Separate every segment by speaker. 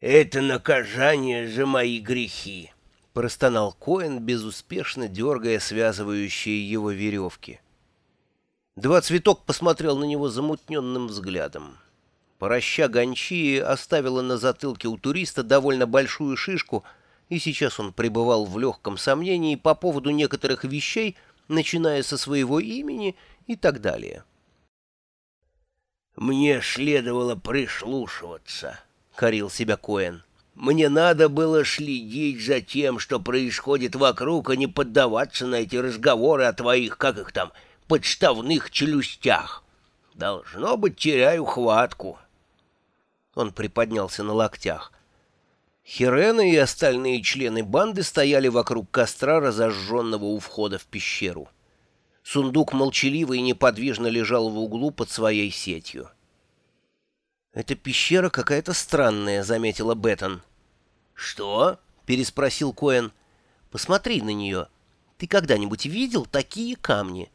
Speaker 1: «Это наказание за мои грехи», — простонал Коэн, безуспешно дергая связывающие его веревки. Два цветок посмотрел на него замутненным взглядом. Пороща гончии оставила на затылке у туриста довольно большую шишку, и сейчас он пребывал в легком сомнении по поводу некоторых вещей, начиная со своего имени и так далее. «Мне следовало прислушиваться», — корил себя Коэн. «Мне надо было следить за тем, что происходит вокруг, а не поддаваться на эти разговоры о твоих, как их там, подставных челюстях. Должно быть, теряю хватку». Он приподнялся на локтях. Хирена и остальные члены банды стояли вокруг костра, разожженного у входа в пещеру. Сундук молчаливо и неподвижно лежал в углу под своей сетью. «Эта пещера какая-то странная», — заметила Беттон. «Что?» — переспросил Коэн. «Посмотри на нее. Ты когда-нибудь видел такие камни?»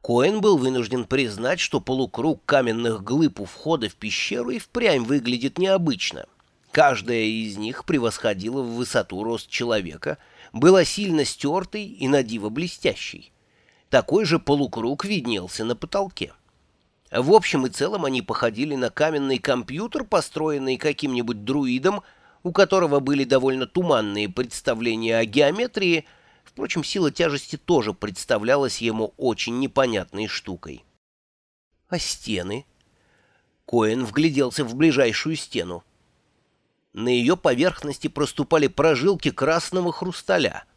Speaker 1: Коэн был вынужден признать, что полукруг каменных глыб у входа в пещеру и впрямь выглядит необычно. Каждая из них превосходила в высоту рост человека, была сильно стертой и надиво блестящей. Такой же полукруг виднелся на потолке. В общем и целом они походили на каменный компьютер, построенный каким-нибудь друидом, у которого были довольно туманные представления о геометрии, впрочем, сила тяжести тоже представлялась ему очень непонятной штукой. А стены? Коэн вгляделся в ближайшую стену. На ее поверхности проступали прожилки красного хрусталя —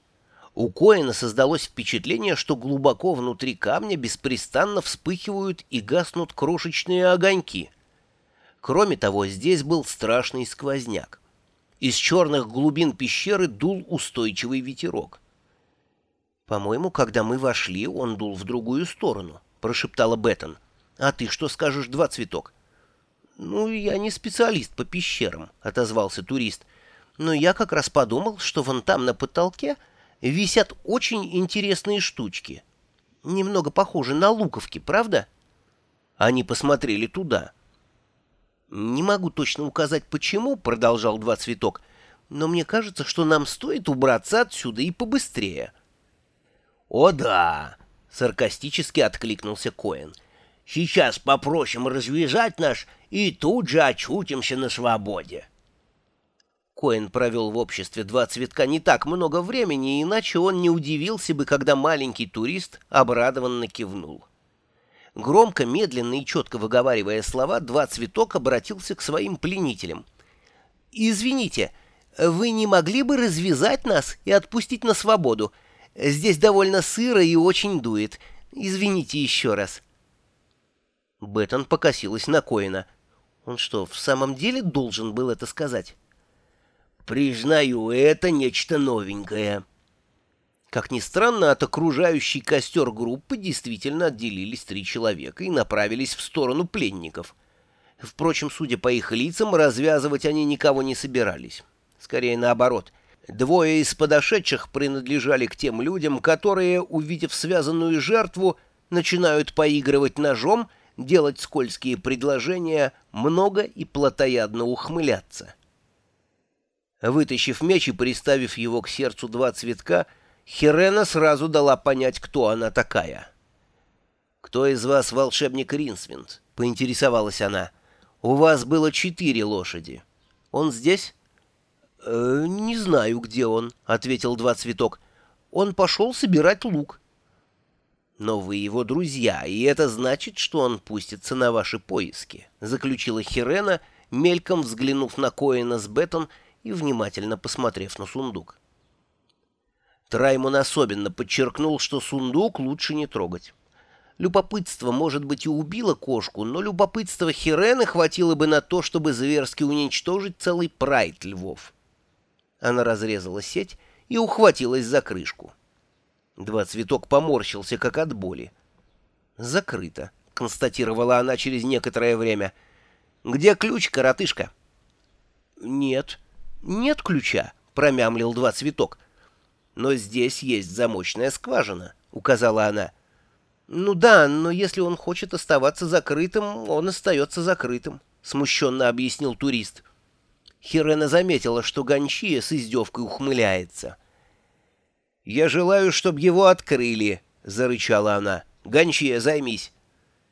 Speaker 1: у Коэна создалось впечатление, что глубоко внутри камня беспрестанно вспыхивают и гаснут крошечные огоньки. Кроме того, здесь был страшный сквозняк. Из черных глубин пещеры дул устойчивый ветерок. «По-моему, когда мы вошли, он дул в другую сторону», — прошептала Беттон. «А ты что скажешь, два цветок?» «Ну, я не специалист по пещерам», — отозвался турист. «Но я как раз подумал, что вон там на потолке...» висят очень интересные штучки. Немного похожи на луковки, правда? Они посмотрели туда. «Не могу точно указать, почему», — продолжал Два Цветок, «но мне кажется, что нам стоит убраться отсюда и побыстрее». «О да!» — саркастически откликнулся Коэн. «Сейчас попросим развязать наш и тут же очутимся на свободе». Коэн провел в обществе два цветка не так много времени, иначе он не удивился бы, когда маленький турист обрадованно кивнул. Громко, медленно и четко выговаривая слова, два цветок обратился к своим пленителям. «Извините, вы не могли бы развязать нас и отпустить на свободу? Здесь довольно сыро и очень дует. Извините еще раз». Беттон покосилась на Коэна. Он что, в самом деле должен был это сказать? Признаю, это нечто новенькое. Как ни странно, от окружающей костер группы действительно отделились три человека и направились в сторону пленников. Впрочем, судя по их лицам, развязывать они никого не собирались. Скорее наоборот. Двое из подошедших принадлежали к тем людям, которые, увидев связанную жертву, начинают поигрывать ножом, делать скользкие предложения, много и плотоядно ухмыляться. Вытащив меч и приставив его к сердцу два цветка, Хирена сразу дала понять, кто она такая. «Кто из вас волшебник Ринсвинд?» — поинтересовалась она. «У вас было четыре лошади. Он здесь?» «Э, «Не знаю, где он», — ответил два цветок. «Он пошел собирать лук». «Но вы его друзья, и это значит, что он пустится на ваши поиски», — заключила Хирена, мельком взглянув на Коэна с Беттон и внимательно посмотрев на сундук. Траймон особенно подчеркнул, что сундук лучше не трогать. Любопытство, может быть, и убило кошку, но любопытство Хирены хватило бы на то, чтобы зверски уничтожить целый прайд львов. Она разрезала сеть и ухватилась за крышку. Два цветок поморщился, как от боли. «Закрыто», — констатировала она через некоторое время. «Где ключ, коротышка?» «Нет», «Нет ключа», — промямлил два цветок. «Но здесь есть замочная скважина», — указала она. «Ну да, но если он хочет оставаться закрытым, он остается закрытым», — смущенно объяснил турист. Хирена заметила, что Гончия с издевкой ухмыляется. «Я желаю, чтобы его открыли», — зарычала она. «Гончия, займись».